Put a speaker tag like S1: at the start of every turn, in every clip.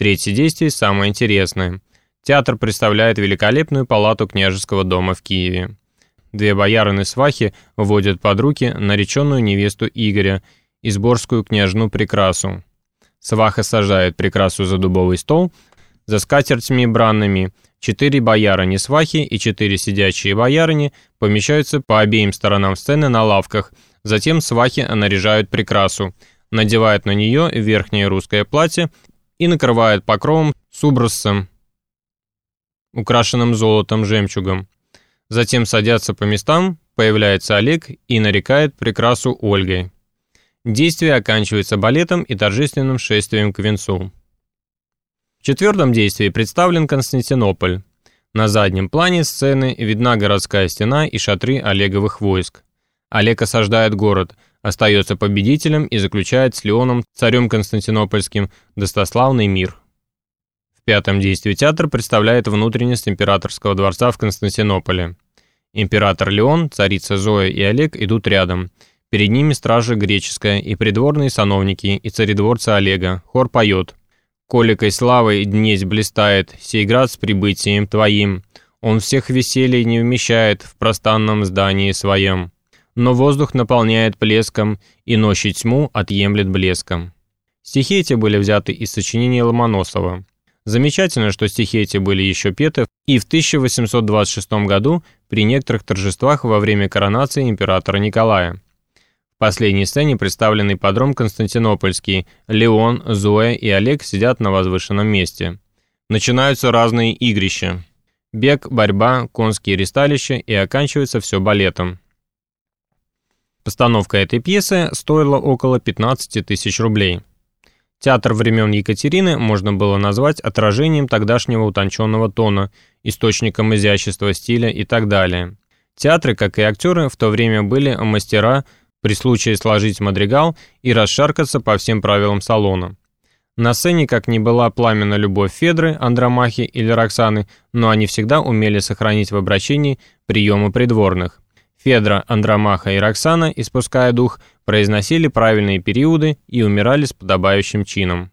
S1: Третье действие самое интересное. Театр представляет великолепную палату княжеского дома в Киеве. Две боярыны-свахи вводят под руки нареченную невесту Игоря, изборскую княжну Прекрасу. Сваха сажает Прекрасу за дубовый стол, за скатертями бранными, четыре боярыни-свахи и четыре сидячие боярыни помещаются по обеим сторонам сцены на лавках, затем свахи наряжают Прекрасу, надевают на нее верхнее русское платье и накрывают покровом с убросом, украшенным золотом жемчугом. Затем садятся по местам, появляется Олег и нарекает прекрасу Ольгой. Действие оканчивается балетом и торжественным шествием к венцу. В четвертом действии представлен Константинополь. На заднем плане сцены видна городская стена и шатры Олеговых войск. Олег осаждает город, остается победителем и заключает с Леоном, царем Константинопольским, достославный мир. В пятом действии театр представляет внутренность императорского дворца в Константинополе. Император Леон, царица Зоя и Олег идут рядом. Перед ними стража греческая и придворные сановники, и царедворцы Олега. Хор поет. «Коликой славой днесь блистает, сей град с прибытием твоим. Он всех веселий не вмещает в простанном здании своем. Но воздух наполняет плеском, и ночи тьму отъемлет блеском». Стихи эти были взяты из сочинения Ломоносова. Замечательно, что стихи эти были еще петы и в 1826 году при некоторых торжествах во время коронации императора Николая. В последней сцене представленный подром Константинопольский, Леон, Зоя и Олег сидят на возвышенном месте. Начинаются разные игрища. Бег, борьба, конские ристалища и оканчивается все балетом. Постановка этой пьесы стоила около 15 тысяч рублей. Театр времен Екатерины можно было назвать отражением тогдашнего утонченного тона, источником изящества стиля и так далее. Театры, как и актеры, в то время были мастера при случае сложить мадригал и расшаркаться по всем правилам салона. На сцене, как ни была пламена любовь Федры, Андромахи или Роксаны, но они всегда умели сохранить в обращении приемы придворных. Федра, Андромаха и Роксана, испуская дух, произносили правильные периоды и умирали с подобающим чином.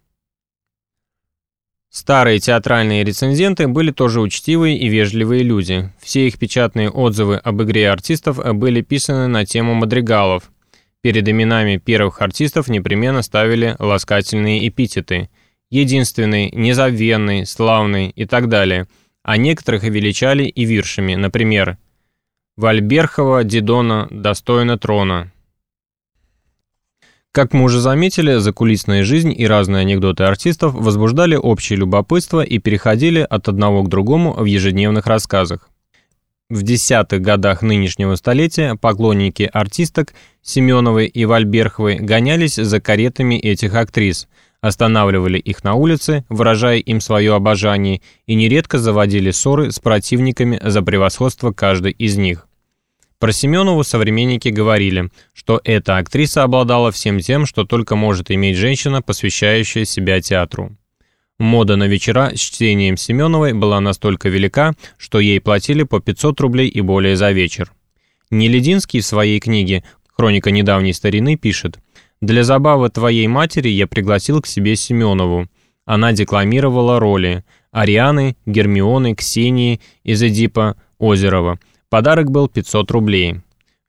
S1: Старые театральные рецензенты были тоже учтивые и вежливые люди. Все их печатные отзывы об игре артистов были писаны на тему мадригалов. Перед именами первых артистов непременно ставили ласкательные эпитеты «единственный», «незабвенный», «славный» и так далее, а некоторых величали и виршами, например Вальберхова Дидона достойна трона. Как мы уже заметили, закулисная жизнь и разные анекдоты артистов возбуждали общее любопытство и переходили от одного к другому в ежедневных рассказах. В десятых годах нынешнего столетия поклонники артисток Семеновой и Вальберховой гонялись за каретами этих актрис, останавливали их на улице, выражая им свое обожание, и нередко заводили ссоры с противниками за превосходство каждой из них. Про Семенову современники говорили, что эта актриса обладала всем тем, что только может иметь женщина, посвящающая себя театру. Мода на вечера с чтением Семеновой была настолько велика, что ей платили по 500 рублей и более за вечер. Нелединский в своей книге «Хроника недавней старины» пишет «Для забавы твоей матери я пригласил к себе Семенову. Она декламировала роли Арианы, Гермионы, Ксении из Эдипа Озерова, Подарок был 500 рублей.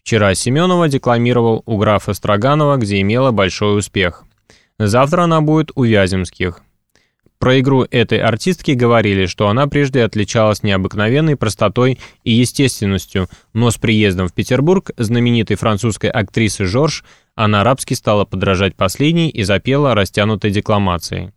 S1: Вчера Семенова декламировал у графа Строганова, где имела большой успех. Завтра она будет у Вяземских. Про игру этой артистки говорили, что она прежде отличалась необыкновенной простотой и естественностью, но с приездом в Петербург знаменитой французской актрисы Жорж она арабски стала подражать последней и запела растянутой декламацией.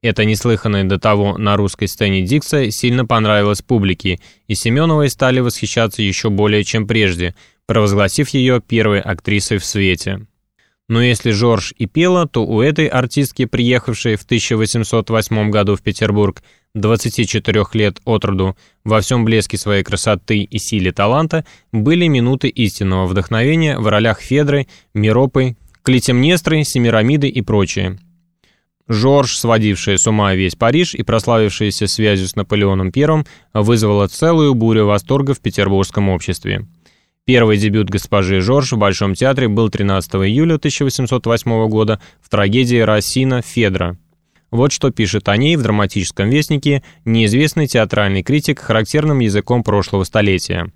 S1: Эта неслыханная до того на русской сцене дикция сильно понравилась публике, и Семеновой стали восхищаться еще более чем прежде, провозгласив ее первой актрисой в свете. Но если Жорж и пела, то у этой артистки, приехавшей в 1808 году в Петербург, 24 лет от роду, во всем блеске своей красоты и силе таланта, были минуты истинного вдохновения в ролях Федры, Миропы, Клитемнестры, Семирамиды и прочее. Жорж, сводившая с ума весь Париж и прославившаяся связью с Наполеоном I, вызвала целую бурю восторга в петербургском обществе. Первый дебют госпожи Жорж в Большом театре был 13 июля 1808 года в трагедии Рассина «Федра». Вот что пишет о ней в драматическом вестнике неизвестный театральный критик характерным языком прошлого столетия.